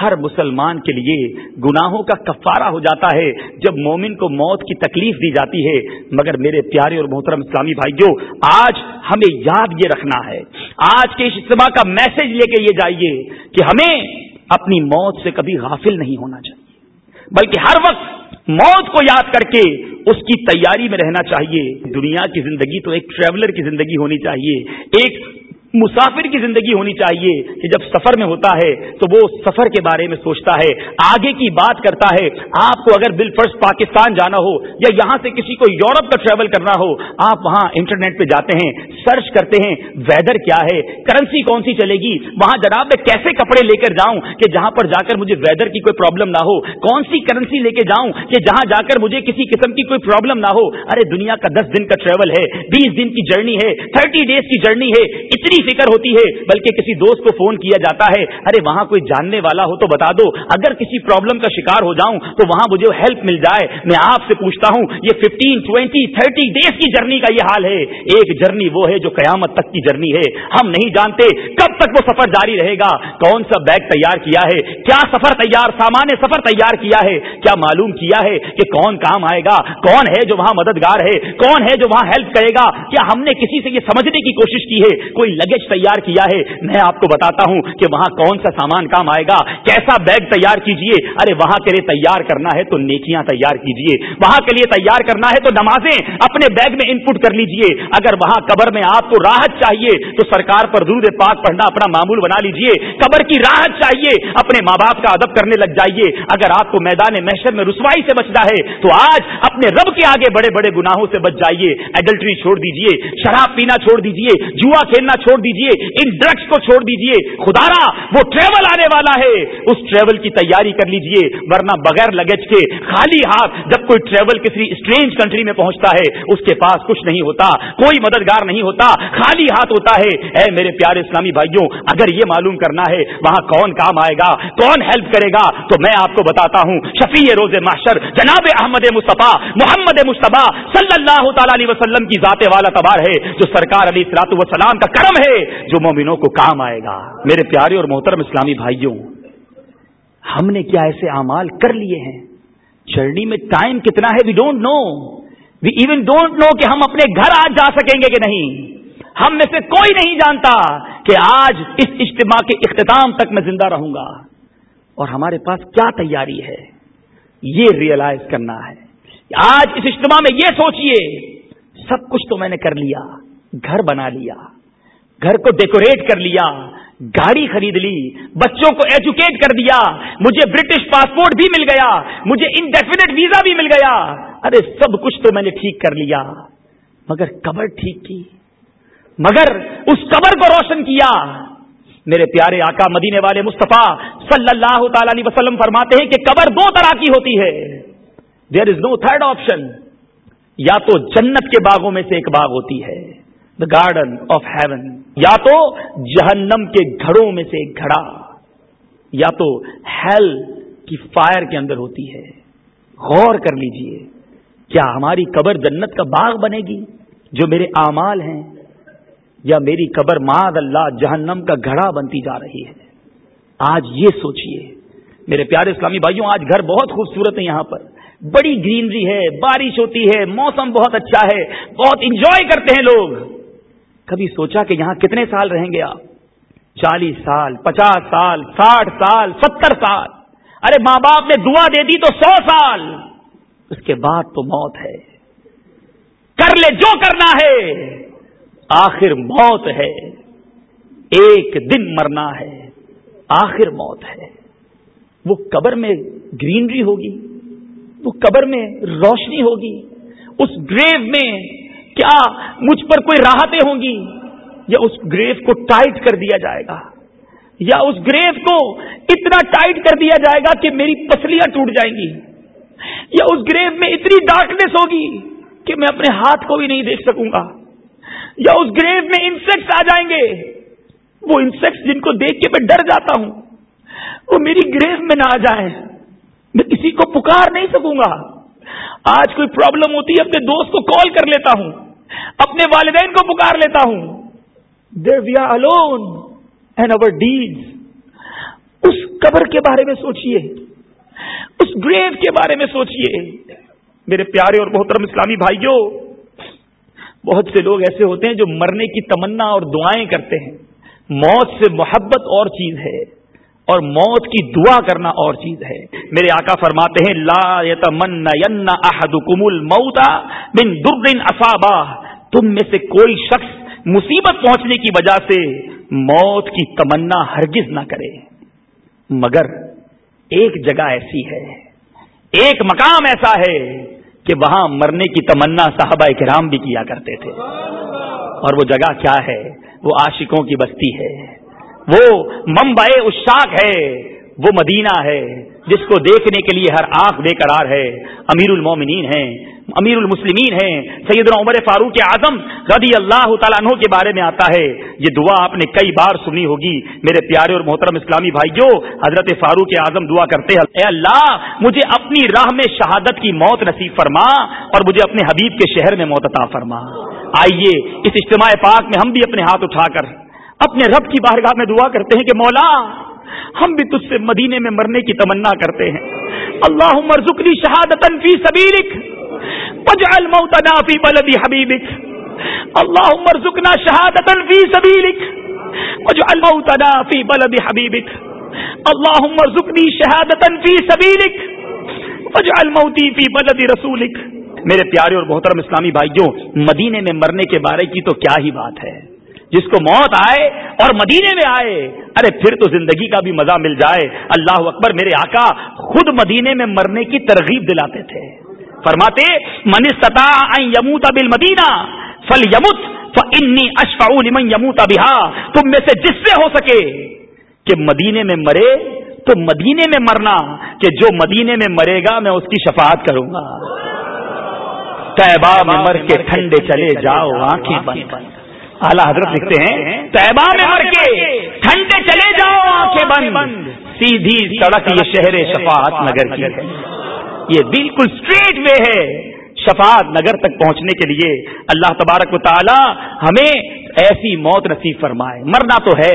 ہر مسلمان کے لیے گناہوں کا کفارہ ہو جاتا ہے جب مومن کو موت کی تکلیف دی جاتی ہے مگر میرے پیارے اور محترم اسلامی بھائیو آج ہمیں یاد یہ رکھنا ہے آج کے اس اجتماع کا میسج لے کے یہ جائیے کہ ہمیں اپنی موت سے کبھی غافل نہیں ہونا چاہیے بلکہ ہر وقت موت کو یاد کر کے اس کی تیاری میں رہنا چاہیے دنیا کی زندگی تو ایک ٹریولر کی زندگی ہونی چاہیے ایک مسافر کی زندگی ہونی چاہیے کہ جب سفر میں ہوتا ہے تو وہ سفر کے بارے میں سوچتا ہے آگے کی بات کرتا ہے آپ کو اگر بل فرسٹ پاکستان جانا ہو یا یہاں سے کسی کو یورپ کا ٹریول کرنا ہو آپ وہاں انٹرنیٹ پہ جاتے ہیں سرچ کرتے ہیں ویدر کیا ہے کرنسی کون سی چلے گی وہاں جناب میں کیسے کپڑے لے کر جاؤں کہ جہاں پر جا کر مجھے ویدر کی کوئی پرابلم نہ ہو کون سی کرنسی لے کے جاؤں کہ جہاں جا کر مجھے کسی قسم کی کوئی پرابلم نہ ہو ارے دنیا کا دس دن کا ٹریول ہے بیس دن کی جرنی ہے تھرٹی ڈیز کی جرنی ہے اتنی فکر ہوتی ہے بلکہ کسی دوست کو فون کیا جاتا ہے ارے وہاں کوئی جاننے والا ہو تو بتا دو اگر کسی پرابلم کا شکار ہو جاؤں تو وہاں مجھے ہیلپ مل جائے میں آپ سے پوچھتا ہوں یہ ڈیز کی جرنی کا یہ حال ہے ایک جرنی وہ ہے جو قیامت تک کی جرنی ہے ہم نہیں جانتے کب تک وہ سفر جاری رہے گا کون سا بیگ تیار کیا ہے کیا سفر تیار سامان سفر تیار کیا ہے کیا معلوم کیا ہے کہ کون کام آئے گا کون ہے جو وہاں مددگار ہے کون ہے جو وہاں ہیلپ کرے گا کیا ہم نے کسی سے یہ سمجھنے کی کوشش کی ہے کوئی لگے تیار کیا ہے میں آپ کو بتاتا ہوں کہ وہاں کون سا سامان کام آئے گا کیسا بیگ تیار کیجیے ارے وہاں کے لیے تیار کرنا ہے تو نیکیاں تیار کیجیے وہاں کے لیے تیار کرنا ہے تو نمازیں اپنے بیگ میں ان پٹ کر لیجیے تو سرکار پر درود پاک پڑھنا اپنا معمول بنا لیجیے قبر کی راحت چاہیے اپنے ماں باپ کا ادب کرنے لگ جائیے اگر آپ کو میدان محشر میں رسوائی سے بچنا ہے تو آج اپنے رب کے آگے بڑے بڑے گناہوں سے بچ جائیے ایڈلٹری چھوڑ دیجیے شراب پینا چھوڑ دیجیے جوا کھیلنا چھوڑ دیجئے ان ڈرگس کو چھوڑ دیجئے خدا را وہ ٹریول آنے والا ہے اس ٹریول کی تیاری کر لیجئے ورنہ بغیر لگیج کے خالی ہاتھ جب کوئی ٹریول کسی اسٹرینج کنٹری میں پہنچتا ہے اس کے پاس کچھ نہیں ہوتا کوئی مددگار نہیں ہوتا خالی ہاتھ ہوتا ہے اے میرے پیارے اسلامی بھائیوں اگر یہ معلوم کرنا ہے وہاں کون کام آئے گا کون ہیلپ کرے گا تو میں آپ کو بتاتا ہوں شفیع روز محشر جناب احمد مصطفیٰ محمد مصطفیٰ صلی اللہ تعالی وسلم کی ذات والا تبار ہے جو سرکار علی اصلاط وسلام کا کرم ہے ہے جو مومنوں کو کام آئے گا میرے پیارے اور محترم اسلامی بھائیوں ہم نے کیا ایسے امال کر لیے ہیں جرنی میں ٹائم کتنا ہے we don't know we even don't know کہ ہم اپنے گھر آج جا سکیں گے کہ نہیں ہم میں سے کوئی نہیں جانتا کہ آج اس اجتماع کے اختتام تک میں زندہ رہوں گا اور ہمارے پاس کیا تیاری ہے یہ ریئلائز کرنا ہے آج اس اجتماع میں یہ سوچئے سب کچھ تو میں نے کر لیا گھر بنا لیا گھر کو ڈیکوریٹ کر لیا گاڑی خرید لی بچوں کو ایجوکیٹ کر دیا مجھے برٹش پاسپورٹ بھی مل گیا مجھے انڈیفینٹ ویزا بھی مل گیا ارے سب کچھ تو میں نے ٹھیک کر لیا مگر قبر ٹھیک کی مگر اس قبر کو روشن کیا میرے پیارے آقا مدینے والے مصطفیٰ صلی اللہ تعالی علیہ وسلم فرماتے ہیں کہ قبر دو طرح کی ہوتی ہے there is no third option یا تو جنت کے باغوں میں سے ایک باغ ہوتی ہے دا گارڈن آف ہیون یا تو جہنم کے گھڑوں میں سے گھڑا یا تو ہیل کی فائر کے اندر ہوتی ہے غور کر لیجئے کیا ہماری قبر جنت کا باغ بنے گی جو میرے اعمال ہیں یا میری قبر معد اللہ جہنم کا گھڑا بنتی جا رہی ہے آج یہ سوچئے میرے پیارے اسلامی بھائیوں آج گھر بہت خوبصورت ہے یہاں پر بڑی گرینری ہے بارش ہوتی ہے موسم بہت اچھا ہے بہت انجوائے کرتے ہیں لوگ کبھی سوچا کہ یہاں کتنے سال رہیں گے آپ چالیس سال پچاس سال ساٹھ سال ستر سال ارے ماں باپ نے دعا دے دی تو سو سال اس کے بعد تو موت ہے کر لے جو کرنا ہے آخر موت ہے ایک دن مرنا ہے آخر موت ہے وہ قبر میں گرینری ہوگی وہ قبر میں روشنی ہوگی اس گریو میں کیا مجھ پر کوئی راحتیں ہوں گی یا اس گریف کو ٹائٹ کر دیا جائے گا یا اس گریف کو اتنا ٹائٹ کر دیا جائے گا کہ میری پسلیاں ٹوٹ جائیں گی یا اس گریف میں اتنی ڈارکنیس ہوگی کہ میں اپنے ہاتھ کو بھی نہیں دیکھ سکوں گا یا اس گریف میں انسیکٹس آ جائیں گے وہ انسیکٹس جن کو دیکھ کے میں ڈر جاتا ہوں وہ میری گریف میں نہ آ جائیں میں کسی کو پکار نہیں سکوں گا آج کوئی پرابلم ہوتی ہے اپنے دوست کو کال کر لیتا ہوں اپنے والدین کو پکار لیتا ہوں there we are alone and over days اس قبر کے بارے میں سوچیے اس گریو کے بارے میں سوچیے میرے پیارے اور محترم اسلامی بھائیوں بہت سے لوگ ایسے ہوتے ہیں جو مرنے کی تمنا اور دعائیں کرتے ہیں موت سے محبت اور چیز ہے اور موت کی دعا کرنا اور چیز ہے میرے آقا فرماتے ہیں لا یو احدکم الموت بن در اصابہ تم میں سے کوئی شخص مصیبت پہنچنے کی وجہ سے موت کی تمنا ہرگز نہ کرے مگر ایک جگہ ایسی ہے ایک مقام ایسا ہے کہ وہاں مرنے کی تمنا صحابہ کرام بھی کیا کرتے تھے اور وہ جگہ کیا ہے وہ عاشقوں کی بستی ہے وہ ممبائے اشاک وہ مدینہ ہے جس کو دیکھنے کے لیے ہر آنکھ بے قرار ہے امیر المومنین ہیں امیر المسلمین ہیں سیدنا عمر فاروق اعظم رضی اللہ تعالیٰ عنہ کے بارے میں آتا ہے یہ دعا آپ نے کئی بار سنی ہوگی میرے پیارے اور محترم اسلامی بھائی جو حضرت فاروق اعظم دعا کرتے ہیں اے اللہ مجھے اپنی راہ میں شہادت کی موت نصیب فرما اور مجھے اپنے حبیب کے شہر میں موت عطا فرما آئیے اس اجتماع پاک میں ہم بھی اپنے ہاتھ اٹھا کر اپنے رب کی بارگاہ میں دعا کرتے ہیں کہ مولا ہم بھی تجھ سے مدینے میں مرنے کی تمنا کرتے ہیں اللہ مرزکنی شہادت فی سبیلک وجعل موتنا فی بلد حبیبک اللہ مرزکنا شہادت فی سبیلک وجعل موتنا فی بلد حبیبک اللہ مرزکنی شہادت فی سبیلک وجعل موتی فی بلد رسولک میرے پیارے اور محترم اسلامی بھائیوں مدینے میں مرنے کے بارے کی تو کیا ہی بات ہے جس کو موت آئے اور مدینے میں آئے ارے پھر تو زندگی کا بھی مزہ مل جائے اللہ اکبر میرے آقا خود مدینے میں مرنے کی ترغیب دلاتے تھے فرماتے منی ستا یمو مدینہ فل یمت اشفاؤ اشفا یمو یموت ہا تم میں سے جس سے ہو سکے کہ مدینے میں مرے تو مدینے میں مرنا کہ جو مدینے میں مرے گا میں اس کی شفاعت کروں گا میں مر کے ٹھنڈے چلے جاؤ آنکھیں بند اعلیٰ حضرت لکھتے ہیں میں مر کے ٹھنڈے چلے جاؤ آنکھیں بند سیدھی سڑک یہ شہر شفاعت نگر کی ہے یہ بالکل اسٹریٹ وے ہے شفاعت نگر تک پہنچنے کے لیے اللہ تبارک و تعالی ہمیں ایسی موت نصیب فرمائے مرنا تو ہے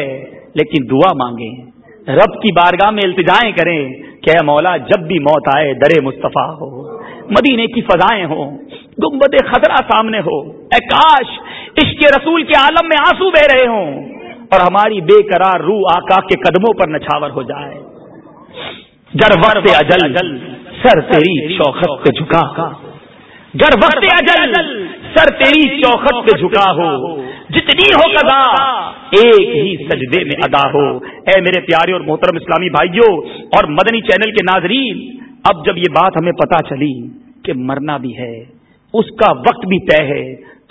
لیکن دعا مانگیں رب کی بارگاہ میں التجائیں کریں کہ مولا جب بھی موت آئے درے مصطفیٰ ہو مدینے کی فضائیں ہوں گمبد خطرہ سامنے ہو کاش اس کے رسول کے عالم میں آنسو بہ رہے ہوں اور ہماری بے قرار روح آقا کے قدموں پر نچھاور ہو جائے گڑ وقت اجل سر تیری چوکھٹ پہ جھکا چوکھت وقت اجل سر تیری چوکھٹ پہ جھکا ہو جتنی ہو قضا ایک ہی سجدے میں ادا ہو اے میرے پیارے اور محترم اسلامی بھائیوں اور مدنی چینل کے ناظرین اب جب یہ بات ہمیں پتا چلی کہ مرنا بھی ہے اس کا وقت بھی طے ہے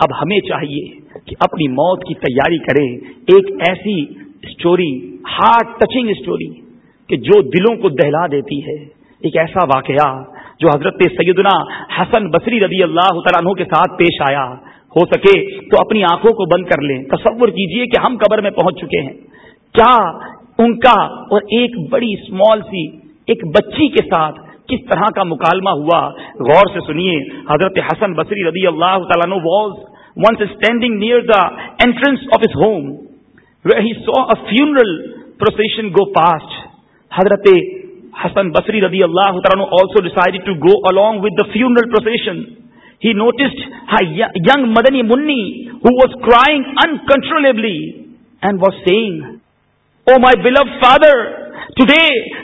اب ہمیں چاہیے کہ اپنی موت کی تیاری کرے ایک ایسی اسٹوری ہارڈ ٹچنگ اسٹوری کہ جو دلوں کو دہلا دیتی ہے ایک ایسا واقعہ جو حضرت سیدنا حسن بصری رضی اللہ تعالیٰ کے ساتھ پیش آیا ہو سکے تو اپنی آنکھوں کو بند کر لیں تصور کیجئے کہ ہم قبر میں پہنچ چکے ہیں کیا ان کا اور ایک بڑی اسمال سی ایک بچی کے ساتھ کس طرح کا مکالمہ ہوا غور سے سنیے حضرت حسن بصری رضی اللہ تعالیٰ was standing nearness of his home he funeral procession go past حضرت حسن بصری رضی اللہ تعالیٰ ٹو گو الگ ودیون procession he noticed young Madani money who's crying uncontrol oh my beloved father today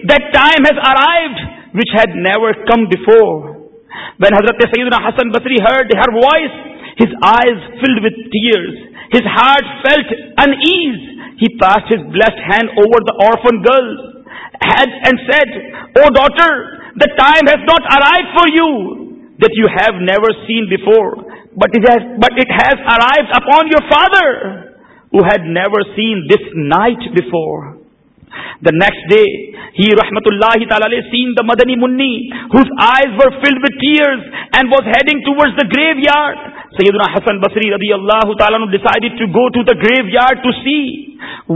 time has arrived which had never come before. When Hazrat Sayyidina Hassan Basri heard her voice, his eyes filled with tears. His heart felt unease. He passed his blessed hand over the orphan girl's head and said, "O daughter, the time has not arrived for you that you have never seen before, but it has arrived upon your father who had never seen this night before." Next day he رحمت اللہ seen the Madanis and was heading graveyard سید حسن بسری ربی اللہ تعالیڈ graveyard to see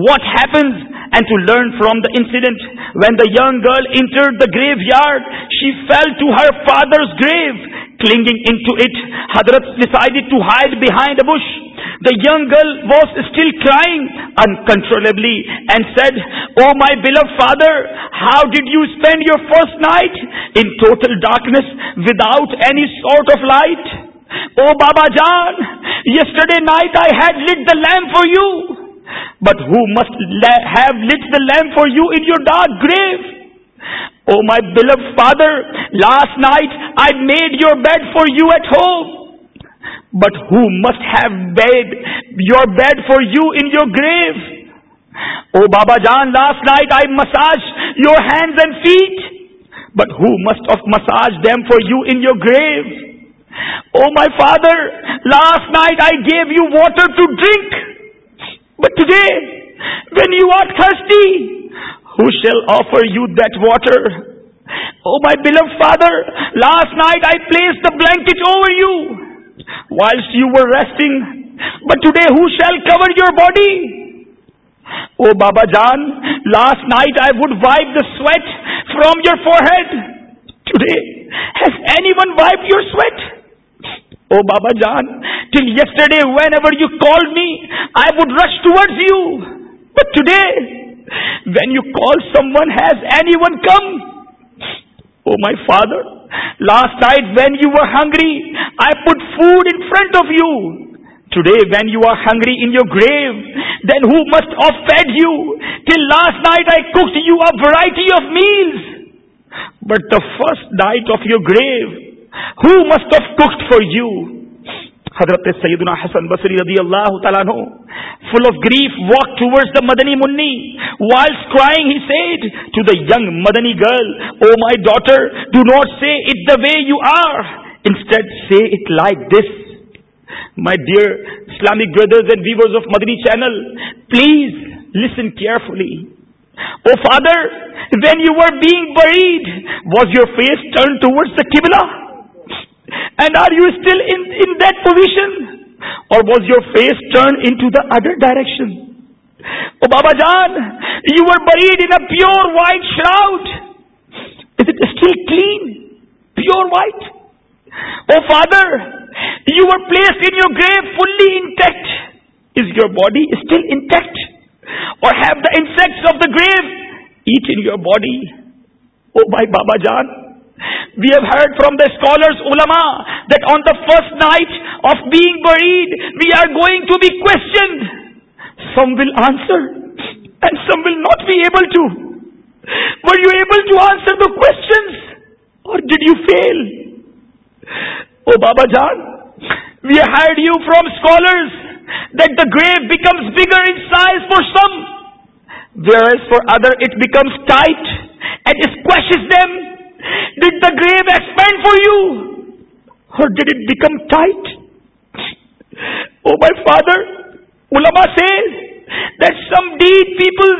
what happened to learn from the incident when the young گرٹر graveyard she fell to her father grave clinging into it. Hazrat decided to hide behind a bush. The young girl was still crying uncontrollably and said, "Oh my beloved father, how did you spend your first night? In total darkness, without any sort of light. Oh Baba Jaan, yesterday night I had lit the lamp for you. But who must have lit the lamp for you in your dark grave? Oh my beloved father, last night I made your bed for you at home, but who must have made your bed for you in your grave? Oh Baba Jaan, last night I massaged your hands and feet, but who must have massaged them for you in your grave? Oh my father, last night I gave you water to drink, but today when you are thirsty, who shall offer you that water? Oh, my beloved Father, last night I placed the blanket over you whilst you were resting. But today who shall cover your body? Oh, Baba Jan, last night I would wipe the sweat from your forehead. Today, has anyone wiped your sweat? Oh Baba Jan, till yesterday whenever you called me, I would rush towards you. But today, when you call someone, has anyone come? Oh my father, last night when you were hungry, I put food in front of you. Today when you are hungry in your grave, then who must have fed you? Till last night I cooked you a variety of meals. But the first night of your grave, who must have cooked for you? حضرت سیدنا حسن بصری رضی اللہ تعالیٰ now full of grief walk towards the Madani money crying he said to the young Madani girl oh my daughter do not see it the way you are it like this my dear Islamic brothers and viewers of Madani channel please listen carefully oh father when you are buried was your face turn towards the کبلا And are you still in that position? Or was your face turned into the other direction? Oh Baba Jaan, you were buried in a pure white shroud. Is it still clean? Pure white? Oh Father, you were placed in your grave fully intact. Is your body still intact? Or have the insects of the grave eaten your body? Oh my Baba Jaan, we have heard from the scholars اولما that on the first night of buried we are going to be question some will answer and some will not be able to were you able to answer the questions or did you fail oh بابا جان we hear you from scholars that the grave becomes bigger in size for some where for other it becomes tight and this کچ ڈ the grave explain for you or did it become tight oh my father الاما says people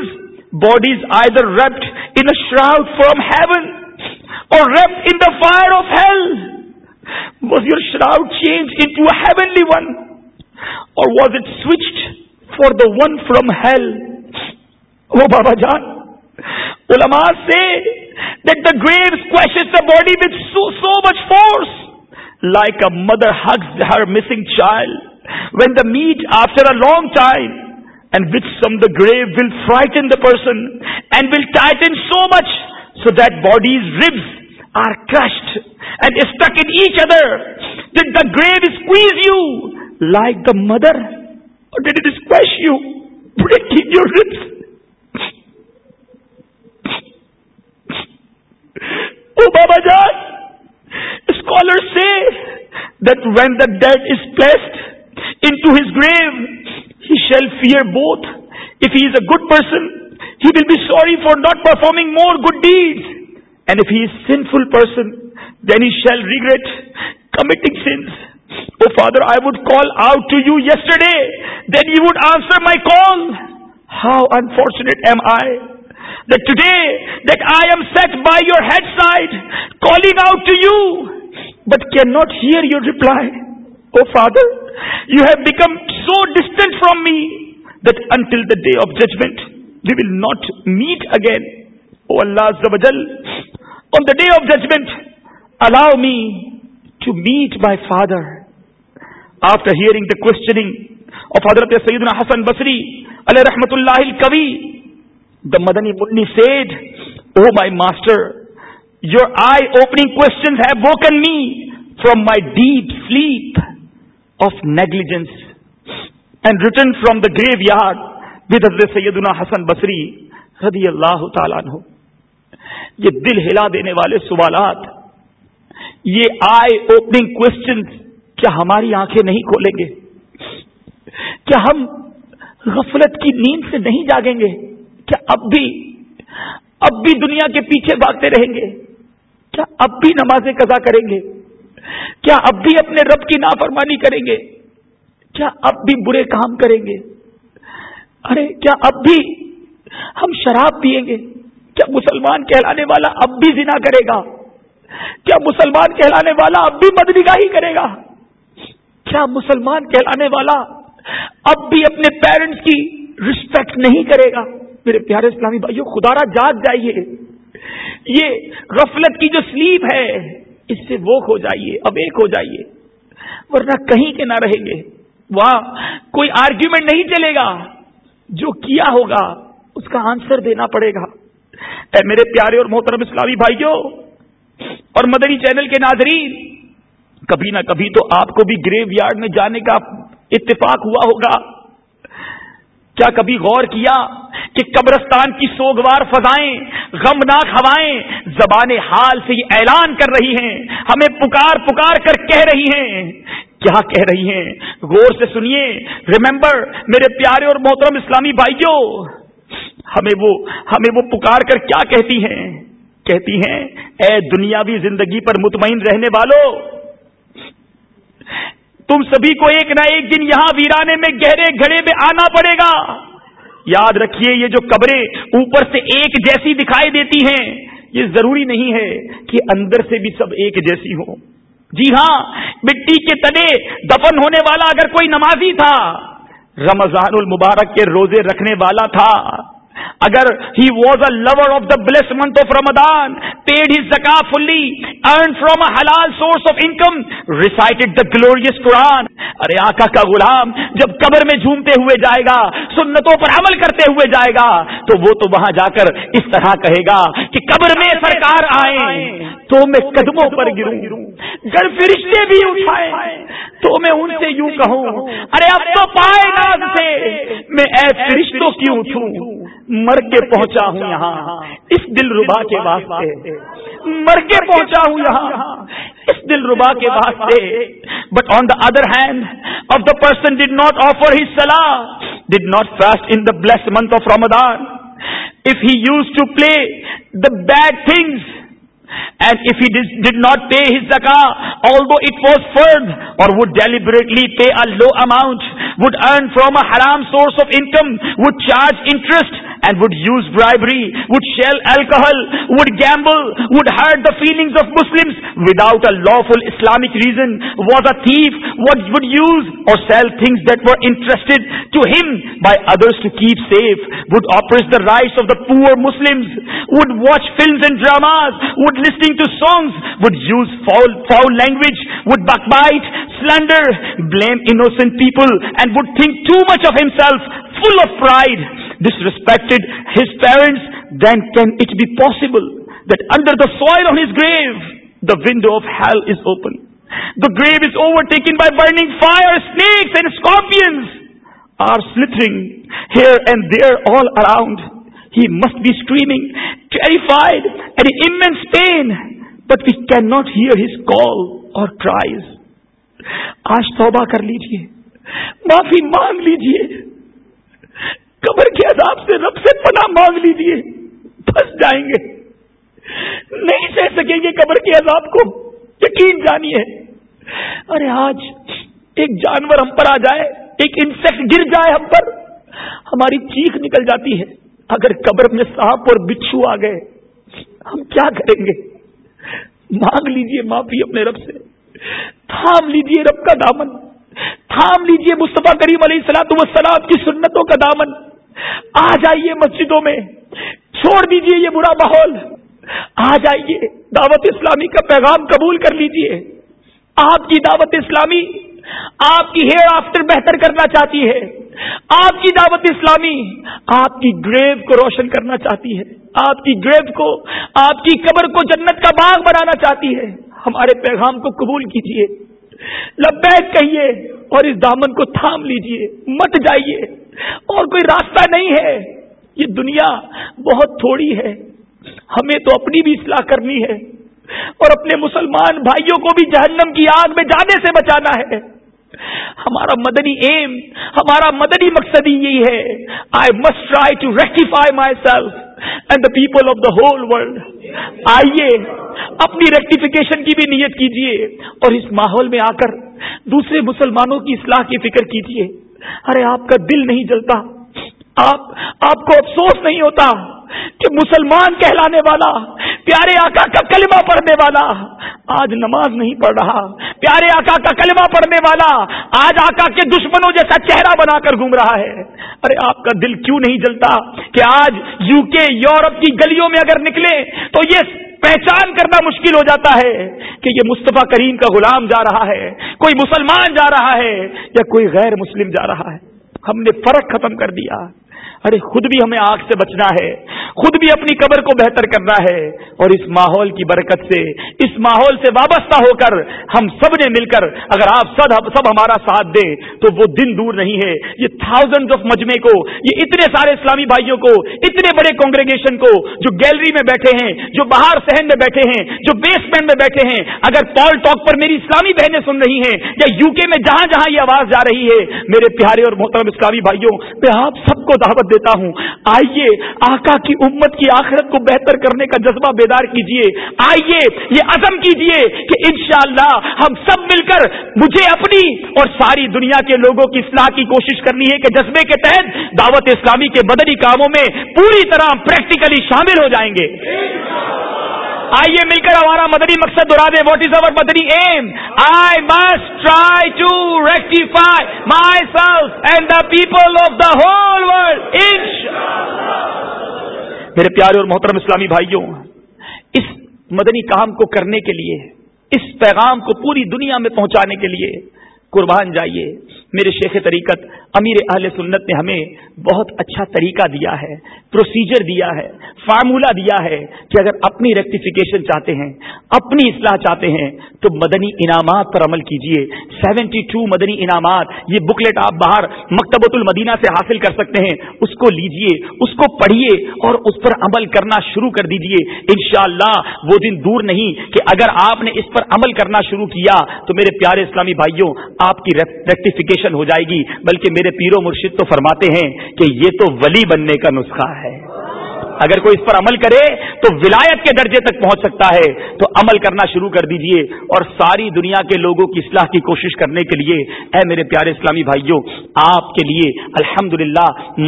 bodies either wrapped in shroud from heaven wrap in fire of hell was your shroud change into heaven was it switch for the one from hell وہ بابا جان الاما سے that the grave squashes the body with so much force, like a mother hugs her missing child when they meet after a long time, and with some the grave will frighten the person and will tighten so much so that body's ribs are crushed and stuck in each other. Did the grave squeeze you like the mother, or did it squash you, breaking your ribs? تو بابا جان scholar say that when the dead is placed into his grave he shall fear both if he is a good person he will be sorry for not performing more good deed and if he is sinful person then he shall regret committing sins oh father I would call out to you yesterday then you would answer my call how unfortunate am I today that I am sat by your head side calling out to you but can not hear your reply O father you have become so distant from me that until the day of judgement we will not meet again O Allah on the day of judgement allow me to meet my father after hearing the questioning father of Sayyiduna Hasan Basri ال رحمت اللہ علی مدنی oh, my said O my master your I opening me me my my deep sleep off and and return from the grave Sayyiduna Hasan Basri رضی اللہ تعالیٰ عنہ یہ دل ہلا دینے والے سوالات یہ آئی اوپننگ کوشچن کیا ہماری آنکھیں نہیں کھولیں گے کیا ہم غفلت کی نیند سے نہیں جاگیں گے کیا اب بھی اب بھی دنیا کے پیچھے بھاگتے رہیں گے کیا اب بھی نمازیں قضا کریں گے کیا اب بھی اپنے رب کی نافرمانی کریں گے کیا اب بھی برے کام کریں گے ارے کیا اب بھی ہم شراب پیئیں گے کیا مسلمان کہلانے والا اب بھی زنا کرے گا کیا مسلمان کہلانے والا اب بھی بدنگاہی کرے گا کیا مسلمان کہلانے والا اب بھی اپنے پیرنٹس کی ریسپیکٹ نہیں کرے گا میرے پیارے اسلامی بھائیو خدا را جات جائیے یہ غفلت کی جو سلیپ ہے اس سے وہ ہو جائیے اب ایک ہو جائیے ورنہ کہیں کے نہ رہیں گے وہاں کوئی آرگیومنٹ نہیں چلے گا جو کیا ہوگا اس کا آنسر دینا پڑے گا اے میرے پیارے اور محترم اسلامی بھائیوں اور مدری چینل کے ناظرین کبھی نہ کبھی تو آپ کو بھی گریو یارڈ میں جانے کا اتفاق ہوا ہوگا کیا کبھی غور کیا کہ قبرستان کی سوگوار فضائیں غمناک ہوائیں زبان حال سے یہ اعلان کر رہی ہیں ہمیں پکار پکار کر کہہ رہی ہیں کیا کہہ رہی ہیں غور سے سنیے ریمبر میرے پیارے اور محترم اسلامی بھائیوں ہمیں وہ ہمیں وہ پکار کر کیا کہتی کہتی ہیں ہیں اے دنیاوی زندگی پر مطمئن رہنے والوں تم سبھی کو ایک نہ ایک دن یہاں ویرانے میں گہرے گھڑے میں آنا پڑے گا یاد رکھیے یہ جو قبریں اوپر سے ایک جیسی دکھائی دیتی ہیں یہ ضروری نہیں ہے کہ اندر سے بھی سب ایک جیسی ہو جی ہاں مٹی کے تدے دفن ہونے والا اگر کوئی نمازی تھا رمضان المبارک کے روزے رکھنے والا تھا اگر he was a lover of the blessed month of Ramadan paid his zakah fully earn from source of income recited the glorious Quran ارے آکا کا غلام جب قبر میں جھومتے ہوئے جائے گا سنتوں پر عمل کرتے ہوئے جائے گا تو وہ تو وہاں جا کر اس طرح کہے گا کہ قبر میں سرکار آئے تو میں قدموں پر گروں گر فرشتے بھی اٹھائے تو میں ان سے یوں کہوں ارے اب تو پائے سے میں اے فرشتوں کیوں مر کے پہنچا ہوں یہاں اس دل ربا کے واسطے مر کے پہنچا ہوں یہاں اس دل ربا کے واسطے but on the other hand of the person not offer he salah did not fast in the blessed month of Ramadan if he used to play the bad things and if you did not pay his zakah although it was for deliberately pay amount would earn from haram source of income would charge interest and would use bribery would sell alcohol would gamble would hurt the feeling of Muslim without a law full Islamic reason what a thief what would use or sell thing that entrusted to him by others to keep safe would oppress of the poor Muslim would watch films and dramas would listening to songs, would use foul language, would backbite, slander, blame innocent people, and would think too much of himself, full of pride, disrespected his parents, then can it be possible that under the soil of his grave, the window of hell is open. The grave is overtaken by burning fire, snakes and scorpions are slithering here and there all around. He must be screaming, terrified and in immense pain. But we cannot hear his call or cries. آج توبہ کر لیجئے معافی مانگ لیجئے قبر کے عذاب سے رب سے پناہ مانگ لیجئے پھنس جائیں گے نہیں سہ سکیں گے قبر کے عذاب کو یقین جانی ہے ارے آج ایک جانور ہم پر آ جائے ایک انسیکٹ گر جائے ہم پر ہماری چیخ نکل جاتی ہے اگر قبر میں سانپ اور بچھو آ گئے ہم کیا کریں گے مانگ لیجئے معافی اپنے رب سے تھام لیجئے رب کا دامن تھام لیجئے مصطفیٰ کریم علیہ السلام وسلام کی سنتوں کا دامن آ جائیے مسجدوں میں چھوڑ دیجئے یہ برا ماحول آ جائیے دعوت اسلامی کا پیغام قبول کر لیجئے آپ کی دعوت اسلامی آپ کی ہیئر آفٹر بہتر کرنا چاہتی ہے آپ کی دعوت اسلامی آپ کی گریو کو روشن کرنا چاہتی ہے آپ کی گریو کو آپ کی قبر کو جنت کا باغ بنانا چاہتی ہے ہمارے پیغام کو قبول کیجیے لبیک کہیے اور اس دامن کو تھام لیجئے مت جائیے اور کوئی راستہ نہیں ہے یہ دنیا بہت تھوڑی ہے ہمیں تو اپنی بھی اصلاح کرنی ہے اور اپنے مسلمان بھائیوں کو بھی جہنم کی آگ میں جانے سے بچانا ہے ہمارا مدنی ایم ہمارا مدنی مقصد ہی یہی ہے I must try to rectify myself and the people of the whole world آئیے اپنی ریکٹیفکیشن کی بھی نیت کیجیے اور اس ماحول میں آ کر دوسرے مسلمانوں کی اصلاح کی فکر کیجیے ارے آپ کا دل نہیں جلتا آپ آپ کو افسوس نہیں ہوتا کہ مسلمان کہلانے والا پیارے آقا کا کلمہ پڑھنے والا آج نماز نہیں پڑھ رہا پیارے آقا کا کلمہ پڑھنے والا آج آقا کے دشمنوں جیسا چہرہ بنا کر گھوم رہا ہے ارے آپ کا دل کیوں نہیں جلتا کہ آج یو کے یورپ کی گلیوں میں اگر نکلے تو یہ پہچان کرنا مشکل ہو جاتا ہے کہ یہ مصطفیٰ کریم کا غلام جا رہا ہے کوئی مسلمان جا رہا ہے یا کوئی غیر مسلم جا رہا ہے ہم نے فرق ختم کر دیا ارے خود بھی ہمیں آگ سے بچنا ہے خود بھی اپنی قبر کو بہتر کرنا ہے اور اس ماحول کی برکت سے اس ماحول سے وابستہ ہو کر ہم سب نے مل کر اگر آپ سب ہمارا ساتھ دیں تو وہ دن دور نہیں ہے یہ تھاؤزنڈ آف مجمے کو یہ اتنے سارے اسلامی بھائیوں کو اتنے بڑے کانگریگیشن کو جو گیلری میں بیٹھے ہیں جو باہر سہن میں بیٹھے ہیں جو بیسمنٹ میں بیٹھے ہیں اگر پال ٹاک پر میری اسلامی بہنیں سن رہی ہیں یا یو کے میں جہاں جہاں یہ آواز جا رہی ہے میرے پیارے اور محترم اسلامی بھائیوں میں آپ سب کو دعوت دیتا ہوں آئیے آقا کی امت کی آخرت کو بہتر کرنے کا جذبہ بیدار کیجیے آئیے یہ عزم کیجیے کہ انشاءاللہ ہم سب مل کر مجھے اپنی اور ساری دنیا کے لوگوں کی اصلاح کی کوشش کرنی ہے کہ جذبے کے تحت دعوت اسلامی کے بدری کاموں میں پوری طرح پریکٹیکلی شامل ہو جائیں گے آئیے مل کر ہمارا مدنی مقصد دہرا دیں what is our Madani aim I must try to rectify myself and the people of the whole world میرے پیارے اور محترم اسلامی بھائیوں اس مدنی کام کو کرنے کے لیے اس پیغام کو پوری دنیا میں پہنچانے کے لیے قربان جائیے میرے شیخ طریقت امیر اہل سنت نے ہمیں بہت اچھا طریقہ دیا ہے پروسیجر دیا ہے فارمولہ دیا ہے کہ اگر اپنی ریکٹیفیکیشن چاہتے ہیں اپنی اصلاح چاہتے ہیں تو مدنی انعامات پر عمل کیجیے سیونٹی ٹو مدنی انعامات یہ بکلیٹ آپ باہر مکتبۃ المدینہ سے حاصل کر سکتے ہیں اس کو لیجیے اس کو پڑھیے اور اس پر عمل کرنا شروع کر دیجیے انشاءاللہ وہ دن دور نہیں کہ اگر آپ نے اس پر عمل کرنا شروع کیا تو میرے پیارے اسلامی بھائیوں آپ کی ریکٹیفکیشن ہو جائے گی بلکہ میرے پیرو مرشد تو فرماتے ہیں کہ یہ تو ولی بننے کا نسخہ ہے اگر کوئی اس پر عمل کرے تو ولایت کے درجے تک پہنچ سکتا ہے تو عمل کرنا شروع کر دیجیے اور ساری دنیا کے لوگوں کی اصلاح کی کوشش کرنے کے لیے اے میرے پیارے اسلامی بھائیوں آپ کے لیے الحمد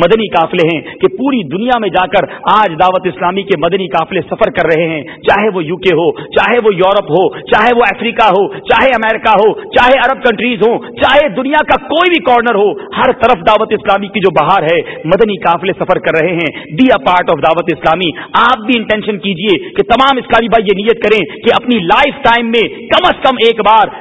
مدنی قافلے ہیں کہ پوری دنیا میں جا کر آج دعوت اسلامی کے مدنی قافلے سفر کر رہے ہیں چاہے وہ یو کے ہو چاہے وہ یورپ ہو چاہے وہ افریقہ ہو چاہے امریکہ ہو چاہے عرب کنٹریز ہو چاہے دنیا کا کوئی بھی کارنر ہو ہر طرف دعوت اسلامی کی جو بہار ہے مدنی قافلے سفر کر رہے ہیں be a part of Dawat Dawat Islami آپ بھی انٹینشن کیجئے کہ تمام اسلامی بھائی یہ نیت کریں کہ اپنی لائف ٹائم میں کم از کم ایک بار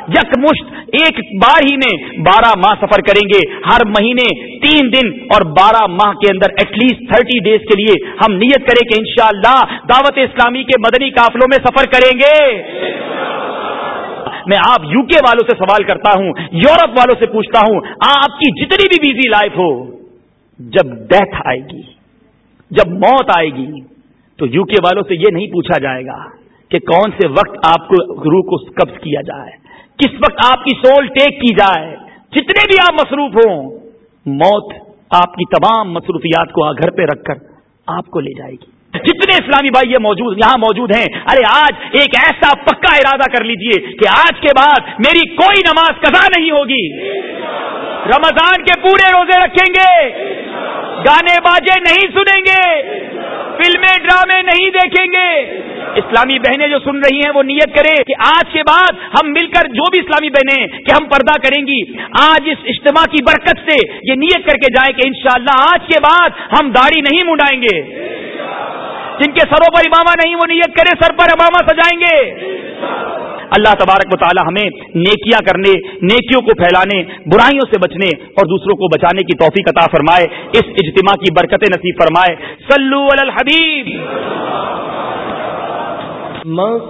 مشت ایک بار ہی میں بارہ ماہ سفر کریں گے ہر مہینے تین دن اور بارہ ماہ کے اندر ایٹ لیسٹ تھرٹی ڈیز کے لیے ہم نیت کریں کہ انشاءاللہ دعوت اسلامی کے مدنی قافلوں میں سفر کریں گے میں آپ یو کے والوں سے سوال کرتا ہوں یورپ والوں سے پوچھتا ہوں آپ کی جتنی بھی بیزی لائف ہو جب ڈیتھ آئے گی جب موت آئے گی تو یو کے والوں سے یہ نہیں پوچھا جائے گا کہ کون سے وقت آپ کو روح کو قبض کیا جائے کس وقت آپ کی سول ٹیک کی جائے جتنے بھی آپ مصروف ہوں موت آپ کی تمام مصروفیات کو گھر پہ رکھ کر آپ کو لے جائے گی جتنے اسلامی بھائی موجود یہاں موجود ہیں ارے آج ایک ایسا پکا ارادہ کر لیجئے کہ آج کے بعد میری کوئی نماز قضا نہیں ہوگی رمضان کے پورے روزے رکھیں گے گانے باجے نہیں سنیں گے فلمیں ڈرامے نہیں دیکھیں گے اسلامی بہنیں جو سن رہی ہیں وہ نیت کرے کہ آج کے بعد ہم مل کر جو بھی اسلامی بہنیں کہ ہم پردہ کریں گی آج اس اجتماع کی برکت سے یہ نیت کر کے جائیں کہ انشاءاللہ آج کے بعد ہم داڑھی نہیں منڈائیں گے جن کے سروں پر اماما نہیں وہ نیت کرے سر پر امامہ سجائیں گے اللہ تبارک و ہمیں نیکیاں کرنے نیکیوں کو پھیلانے برائیوں سے بچنے اور دوسروں کو بچانے کی توفیق عطا فرمائے اس اجتماع کی برکت نصیب فرمائے الحبیب